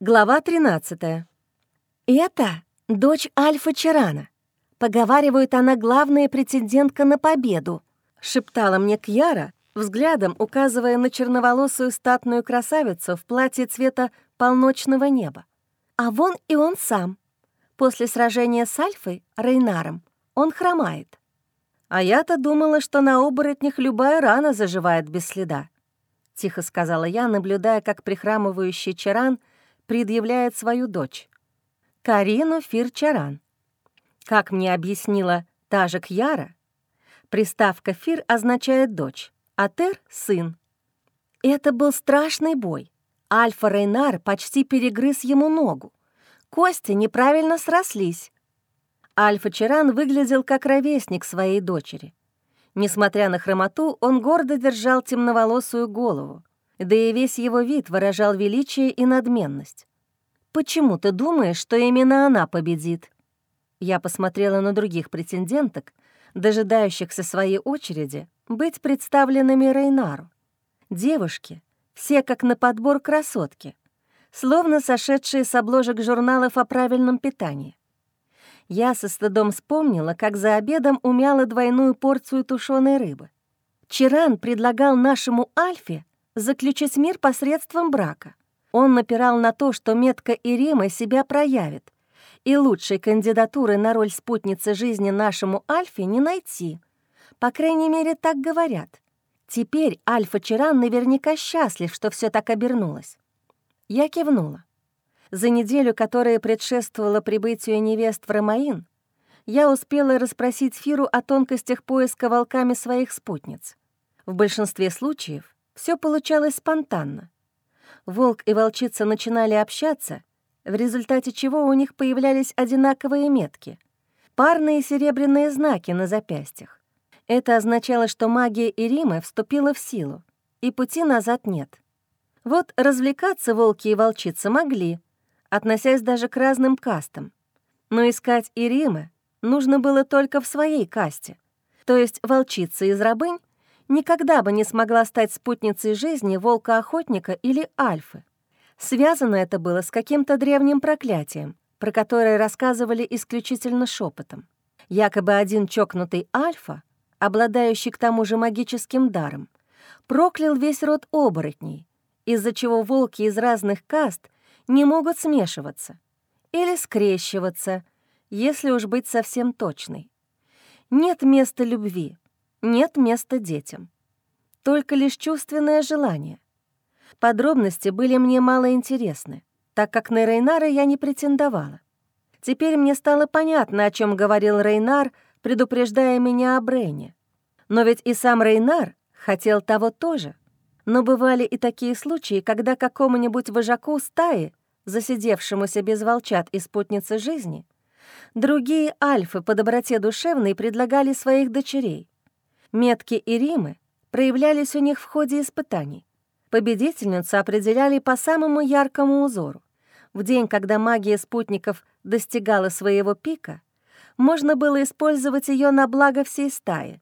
Глава 13. «Это дочь Альфа Чарана. Поговаривают, она главная претендентка на победу», — шептала мне Кьяра, взглядом указывая на черноволосую статную красавицу в платье цвета полночного неба. А вон и он сам. После сражения с Альфой, Рейнаром, он хромает. А я-то думала, что на оборотнях любая рана заживает без следа. Тихо сказала я, наблюдая, как прихрамывающий Чаран предъявляет свою дочь. Карину Фир-Чаран. Как мне объяснила та же Кьяра, приставка «фир» означает «дочь», а «тер» — «сын». Это был страшный бой. Альфа Рейнар почти перегрыз ему ногу. Кости неправильно срослись. Альфа Чаран выглядел как ровесник своей дочери. Несмотря на хромоту, он гордо держал темноволосую голову, да и весь его вид выражал величие и надменность. «Почему ты думаешь, что именно она победит?» Я посмотрела на других претенденток, дожидающихся своей очереди, быть представленными Рейнару. Девушки, все как на подбор красотки, словно сошедшие с обложек журналов о правильном питании. Я со стыдом вспомнила, как за обедом умяла двойную порцию тушеной рыбы. Чиран предлагал нашему Альфе заключить мир посредством брака. Он напирал на то, что метка Ирима себя проявит, и лучшей кандидатуры на роль спутницы жизни нашему Альфе не найти. По крайней мере, так говорят. Теперь Альфа Чиран наверняка счастлив, что все так обернулось. Я кивнула. За неделю, которая предшествовала прибытию невест в Ромаин, я успела расспросить Фиру о тонкостях поиска волками своих спутниц. В большинстве случаев все получалось спонтанно. Волк и волчица начинали общаться, в результате чего у них появлялись одинаковые метки — парные серебряные знаки на запястьях. Это означало, что магия Иримы вступила в силу, и пути назад нет. Вот развлекаться волки и волчицы могли, относясь даже к разным кастам. Но искать Иримы нужно было только в своей касте. То есть волчица из рабынь никогда бы не смогла стать спутницей жизни волка-охотника или альфы. Связано это было с каким-то древним проклятием, про которое рассказывали исключительно шепотом. Якобы один чокнутый альфа обладающий к тому же магическим даром, проклял весь род оборотней, из-за чего волки из разных каст не могут смешиваться или скрещиваться, если уж быть совсем точной. Нет места любви, нет места детям. Только лишь чувственное желание. Подробности были мне мало интересны, так как на Рейнара я не претендовала. Теперь мне стало понятно, о чем говорил Рейнар — предупреждая меня о Брене. Но ведь и сам Рейнар хотел того тоже. Но бывали и такие случаи, когда какому-нибудь вожаку стаи, засидевшемуся без волчат и спутницы жизни, другие альфы по доброте душевной предлагали своих дочерей. Метки и Римы проявлялись у них в ходе испытаний. Победительницу определяли по самому яркому узору. В день, когда магия спутников достигала своего пика, можно было использовать ее на благо всей стаи.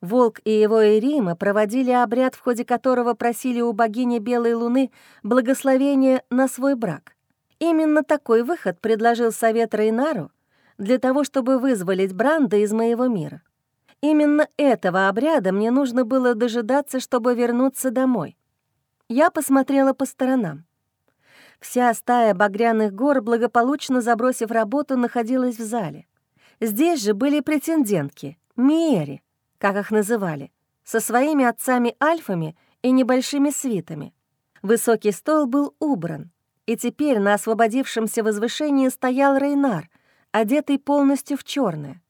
Волк и его Эрима проводили обряд, в ходе которого просили у богини Белой Луны благословения на свой брак. Именно такой выход предложил совет Рейнару для того, чтобы вызволить Бранда из моего мира. Именно этого обряда мне нужно было дожидаться, чтобы вернуться домой. Я посмотрела по сторонам. Вся стая багряных гор, благополучно забросив работу, находилась в зале. Здесь же были претендентки, Миери, как их называли, со своими отцами-альфами и небольшими свитами. Высокий стол был убран, и теперь на освободившемся возвышении стоял Рейнар, одетый полностью в черное.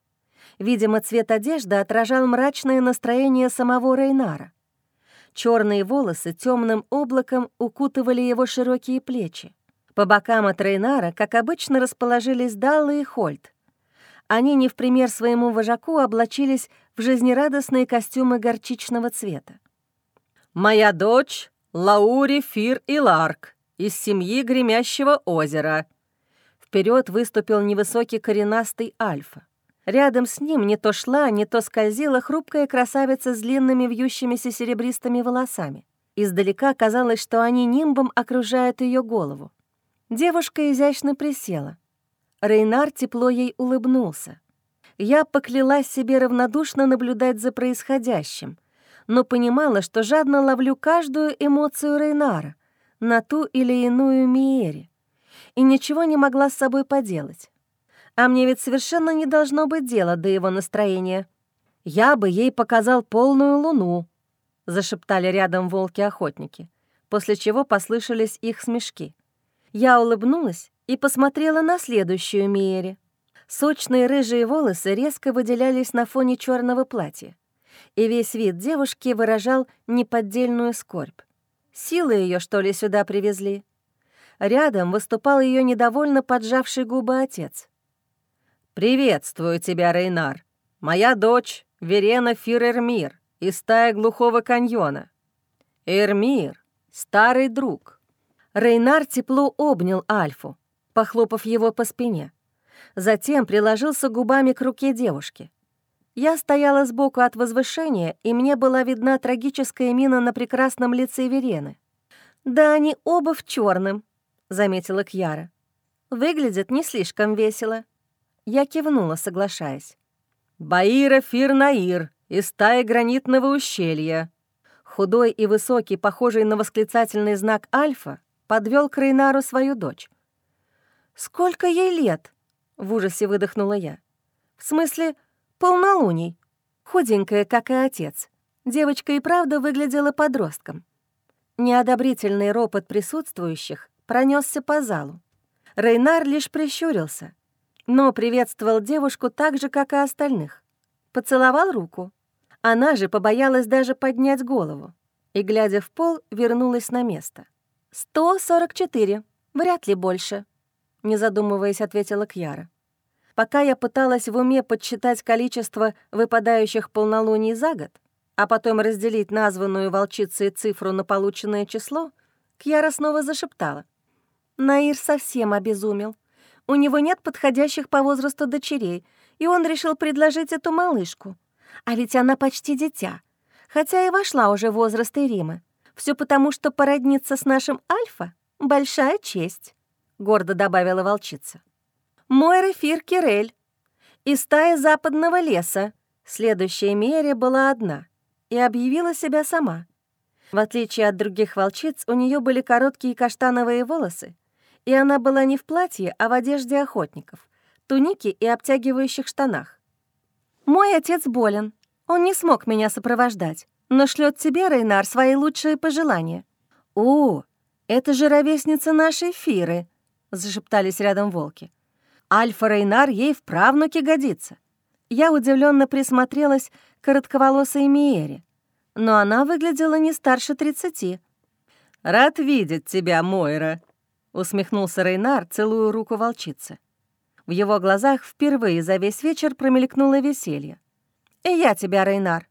Видимо, цвет одежды отражал мрачное настроение самого Рейнара. Черные волосы темным облаком укутывали его широкие плечи. По бокам от Рейнара, как обычно, расположились Далла и Хольт, они не в пример своему вожаку облачились в жизнерадостные костюмы горчичного цвета. «Моя дочь Лаури Фир и Ларк из семьи Гремящего озера». Вперед выступил невысокий коренастый Альфа. Рядом с ним не то шла, не то скользила хрупкая красавица с длинными вьющимися серебристыми волосами. Издалека казалось, что они нимбом окружают ее голову. Девушка изящно присела. Рейнар тепло ей улыбнулся. Я поклялась себе равнодушно наблюдать за происходящим, но понимала, что жадно ловлю каждую эмоцию Рейнара на ту или иную Миере, и ничего не могла с собой поделать. А мне ведь совершенно не должно быть дела до его настроения. Я бы ей показал полную луну, зашептали рядом волки-охотники, после чего послышались их смешки. Я улыбнулась и посмотрела на следующую Миере. Сочные рыжие волосы резко выделялись на фоне черного платья, и весь вид девушки выражал неподдельную скорбь. Силы ее, что ли, сюда привезли? Рядом выступал ее недовольно поджавший губы отец. «Приветствую тебя, Рейнар. Моя дочь Верена Фир-Эрмир из стаи глухого каньона. Эрмир — старый друг». Рейнар тепло обнял Альфу, похлопав его по спине. Затем приложился губами к руке девушки. Я стояла сбоку от возвышения, и мне была видна трагическая мина на прекрасном лице Верены. «Да они оба в черном, заметила Кьяра. «Выглядит не слишком весело». Я кивнула, соглашаясь. «Баира Фирнаир из стаи гранитного ущелья». Худой и высокий, похожий на восклицательный знак Альфа, подвел к Рейнару свою дочь. «Сколько ей лет?» — в ужасе выдохнула я. «В смысле, полнолуний. Худенькая, как и отец. Девочка и правда выглядела подростком». Неодобрительный ропот присутствующих пронесся по залу. Рейнар лишь прищурился, но приветствовал девушку так же, как и остальных. Поцеловал руку. Она же побоялась даже поднять голову и, глядя в пол, вернулась на место. «Сто сорок четыре, вряд ли больше», — не задумываясь, ответила Кьяра. Пока я пыталась в уме подсчитать количество выпадающих полнолуний за год, а потом разделить названную волчицей цифру на полученное число, Кьяра снова зашептала. Наир совсем обезумел. У него нет подходящих по возрасту дочерей, и он решил предложить эту малышку. А ведь она почти дитя, хотя и вошла уже в возраст Иримы. Все потому, что породниться с нашим Альфа — большая честь», — гордо добавила волчица. «Мой рефир Кирель. Из стаи западного леса. Следующая мере была одна и объявила себя сама. В отличие от других волчиц, у нее были короткие каштановые волосы, и она была не в платье, а в одежде охотников, тунике и обтягивающих штанах. «Мой отец болен. Он не смог меня сопровождать, но шлет тебе, Рейнар, свои лучшие пожелания». «О, это же ровесница нашей Фиры», — зашептались рядом волки. «Альфа Рейнар ей в правнуке годится». Я удивленно присмотрелась к коротковолосой Миере, но она выглядела не старше тридцати. «Рад видеть тебя, Мойра», усмехнулся Рейнар, целую руку волчицы. В его глазах впервые за весь вечер промелькнуло веселье. «И я тебя, Рейнар.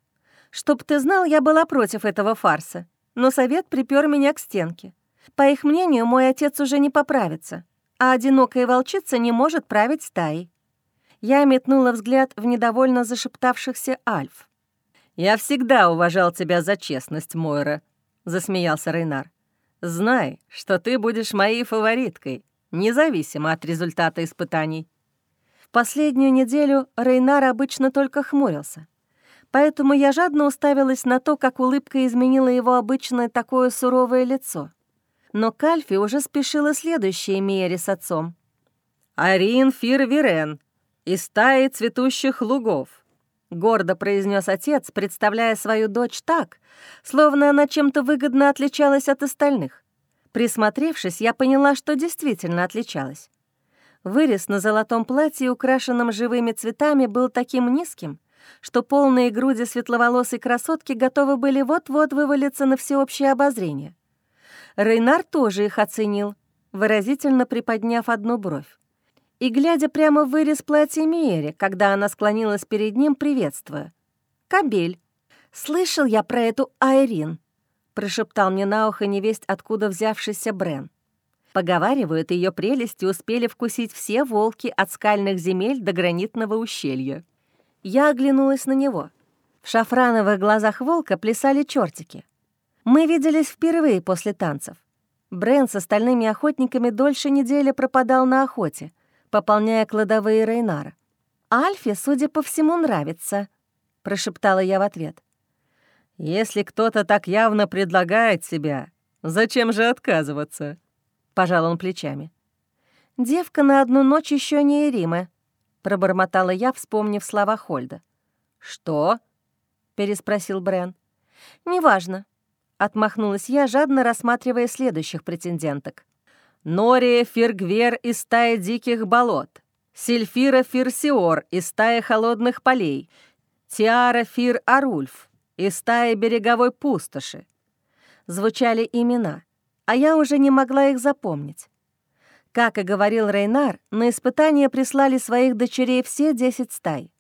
Чтоб ты знал, я была против этого фарса, но совет припер меня к стенке. По их мнению, мой отец уже не поправится, а одинокая волчица не может править стаей». Я метнула взгляд в недовольно зашептавшихся Альф. «Я всегда уважал тебя за честность, Мойра», — засмеялся Рейнар. Знай, что ты будешь моей фавориткой, независимо от результата испытаний. В последнюю неделю Рейнар обычно только хмурился. Поэтому я жадно уставилась на то, как улыбка изменила его обычное такое суровое лицо. Но Кальфи уже спешила следующей мере с отцом. «Арин Фир из стаи цветущих лугов», — гордо произнес отец, представляя свою дочь так, словно она чем-то выгодно отличалась от остальных. Присмотревшись, я поняла, что действительно отличалась. Вырез на золотом платье, украшенном живыми цветами, был таким низким, что полные груди светловолосой красотки готовы были вот-вот вывалиться на всеобщее обозрение. Рейнар тоже их оценил, выразительно приподняв одну бровь. И глядя прямо в вырез платья Миэри, когда она склонилась перед ним, приветствуя. «Кабель, слышал я про эту Айрин», — прошептал мне на ухо невесть, откуда взявшийся Брен. Поговаривают, ее прелести успели вкусить все волки от скальных земель до гранитного ущелья. Я оглянулась на него. В шафрановых глазах волка плясали чертики. Мы виделись впервые после танцев. Брэн с остальными охотниками дольше недели пропадал на охоте, пополняя кладовые Рейнара. «Альфе, судя по всему, нравится», — прошептала я в ответ. «Если кто-то так явно предлагает себя, зачем же отказываться?» — пожал он плечами. «Девка на одну ночь еще не Эрима», — пробормотала я, вспомнив слова Хольда. «Что?» — переспросил Брен. «Неважно», — отмахнулась я, жадно рассматривая следующих претенденток. «Нория Фиргвер из стаи диких болот, Сильфира Фирсиор из стаи холодных полей, Тиара Фир Арульф из стаи береговой пустоши». Звучали имена, а я уже не могла их запомнить. Как и говорил Рейнар, на испытание прислали своих дочерей все десять стай.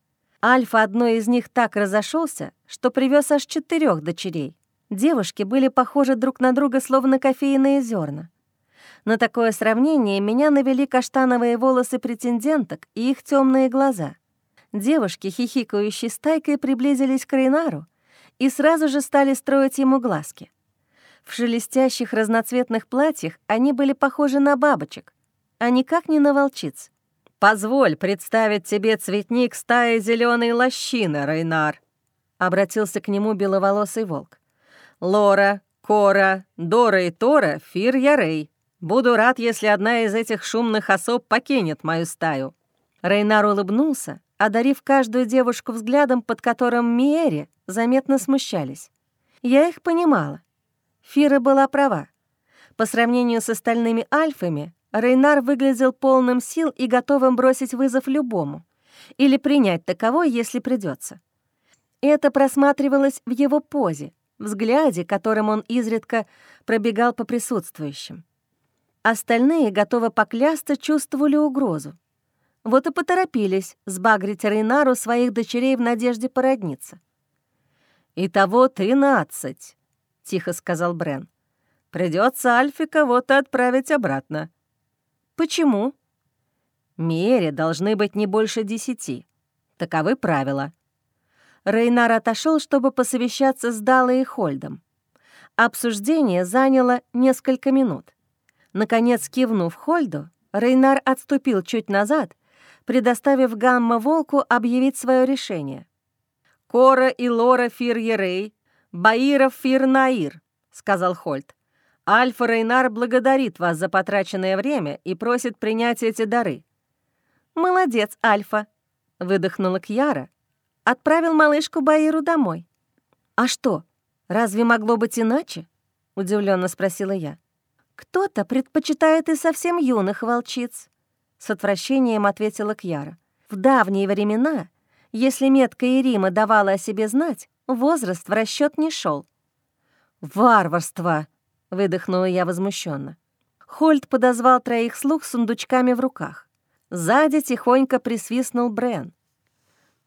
Альфа одной из них так разошелся, что привез аж четырех дочерей. Девушки были похожи друг на друга, словно кофейные зерна. На такое сравнение меня навели каштановые волосы претенденток и их темные глаза. Девушки, хихикающие стайкой, приблизились к Рейнару и сразу же стали строить ему глазки. В шелестящих разноцветных платьях они были похожи на бабочек, а никак не на волчиц. «Позволь представить тебе цветник стаи зеленой лощины, Рейнар», — обратился к нему беловолосый волк. «Лора, Кора, Дора и Тора, Фир Ярей. Буду рад, если одна из этих шумных особ покинет мою стаю». Рейнар улыбнулся, одарив каждую девушку взглядом, под которым Миэри заметно смущались. Я их понимала. Фира была права. По сравнению с остальными альфами, Рейнар выглядел полным сил и готовым бросить вызов любому или принять таковой, если придется. Это просматривалось в его позе, взгляде, которым он изредка пробегал по присутствующим. Остальные, готовы поклясться, чувствовали угрозу. Вот и поторопились сбагрить Рейнару своих дочерей в надежде породниться. «Итого тринадцать», — тихо сказал Брен. Придется Альфе кого-то отправить обратно. Почему? Мере должны быть не больше десяти. Таковы правила. Рейнар отошел, чтобы посовещаться с Далой и Хольдом. Обсуждение заняло несколько минут. Наконец, кивнув Хольду, Рейнар отступил чуть назад, предоставив Гамма-Волку объявить свое решение. «Кора и Лора Фир-Ерей, Баиров Фир-Наир», — сказал Хольд. Альфа Рейнар благодарит вас за потраченное время и просит принять эти дары». «Молодец, Альфа», — выдохнула Кьяра. «Отправил малышку Баиру домой». «А что, разве могло быть иначе?» — удивленно спросила я. «Кто-то предпочитает и совсем юных волчиц», — с отвращением ответила Кьяра. «В давние времена, если метка Ирима давала о себе знать, возраст в расчет не шел. «Варварство!» — выдохнула я возмущенно. Хольд подозвал троих слуг с сундучками в руках. Сзади тихонько присвистнул Брен.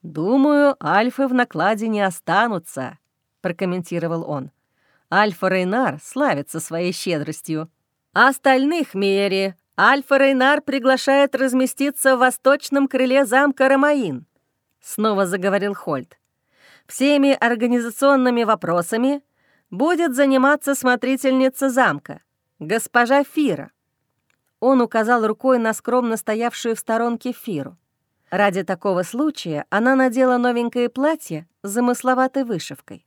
«Думаю, альфы в накладе не останутся», — прокомментировал он. «Альфа Рейнар славится своей щедростью. А остальных Мери Альфа Рейнар приглашает разместиться в восточном крыле замка Ромаин», — снова заговорил Хольд. «Всеми организационными вопросами будет заниматься смотрительница замка, госпожа Фира». Он указал рукой на скромно стоявшую в сторонке Фиру. Ради такого случая она надела новенькое платье с замысловатой вышивкой.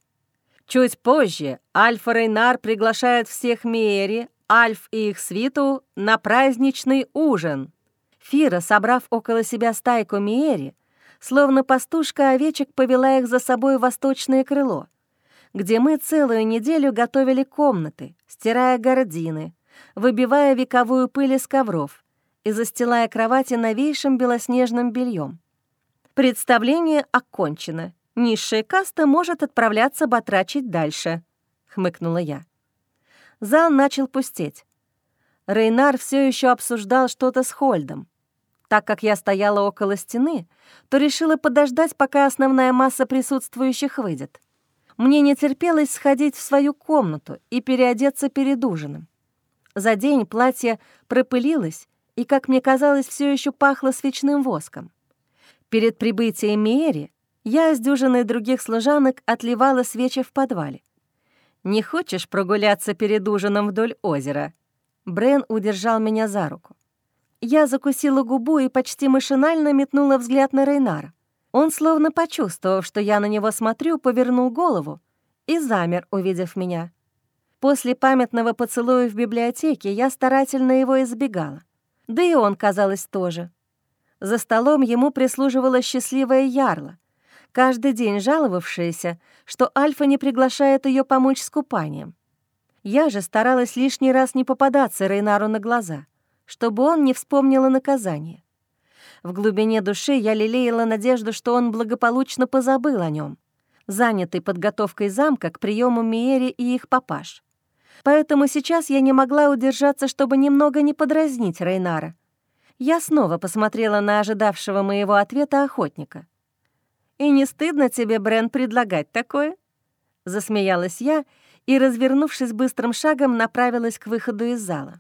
Чуть позже Альфа Рейнар приглашает всех Миери, Альф и их свиту на праздничный ужин. Фира, собрав около себя стайку Миери, словно пастушка овечек повела их за собой в восточное крыло — где мы целую неделю готовили комнаты, стирая гордины, выбивая вековую пыль из ковров и застилая кровати новейшим белоснежным бельем. Представление окончено. Низшая каста может отправляться батрачить дальше, — хмыкнула я. Зал начал пустеть. Рейнар все еще обсуждал что-то с Хольдом. Так как я стояла около стены, то решила подождать, пока основная масса присутствующих выйдет. Мне не терпелось сходить в свою комнату и переодеться перед ужином. За день платье пропылилось и, как мне казалось, все еще пахло свечным воском. Перед прибытием Миэри я с дюжиной других служанок отливала свечи в подвале. «Не хочешь прогуляться перед ужином вдоль озера?» Брен удержал меня за руку. Я закусила губу и почти машинально метнула взгляд на Рейнара. Он, словно почувствовав, что я на него смотрю, повернул голову и замер, увидев меня. После памятного поцелуя в библиотеке я старательно его избегала. Да и он, казалось, тоже. За столом ему прислуживала счастливая Ярла, каждый день жаловавшаяся, что Альфа не приглашает ее помочь с купанием. Я же старалась лишний раз не попадаться Рейнару на глаза, чтобы он не вспомнил о наказании. В глубине души я лелеяла надежду, что он благополучно позабыл о нем, занятый подготовкой замка к приему Миери и их папаш. Поэтому сейчас я не могла удержаться, чтобы немного не подразнить Рейнара. Я снова посмотрела на ожидавшего моего ответа охотника. «И не стыдно тебе, Брен, предлагать такое?» Засмеялась я и, развернувшись быстрым шагом, направилась к выходу из зала.